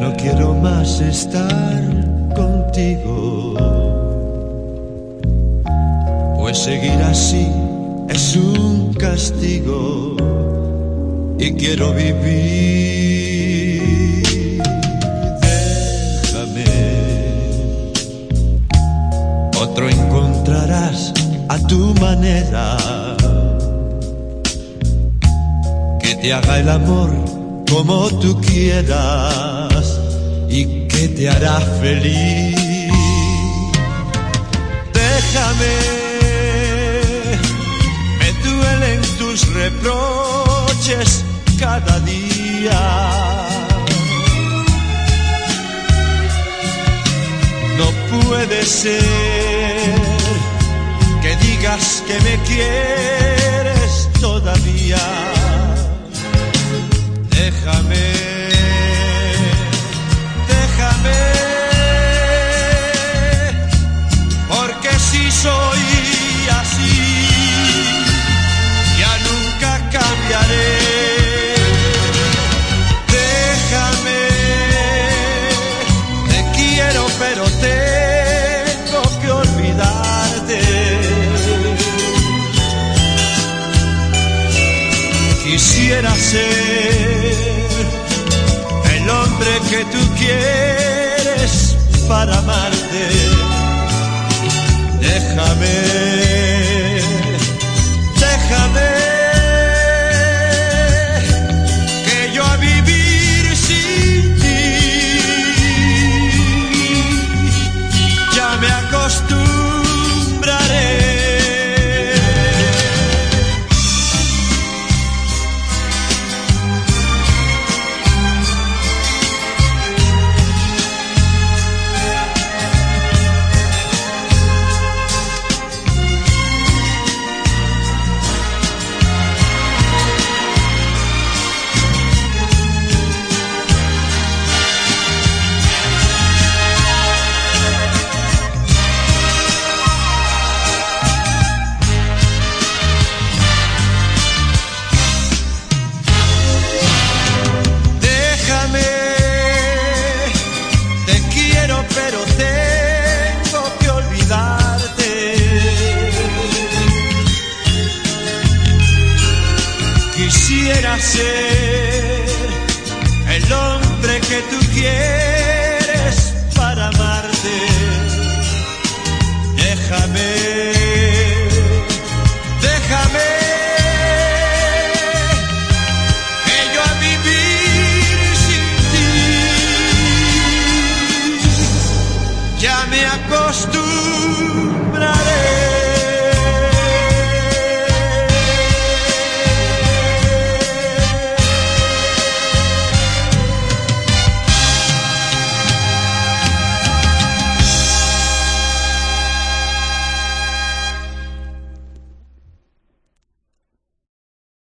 no quiero más estar contigo. Pues seguir así es un castigo y quiero vivir. Déjame, otro encontrarás a tu manera. Que te haga el amor como tú quieras y que te hará feliz. Déjame, me duelen tus reproches cada día. No puede ser que digas que me quieres ser el hombre que tú quieres para amarte. Déjame, ser el hombre que tú quieres para amarte. Déjame, déjame. Que yo a vivir sin ti Ya me acostumbré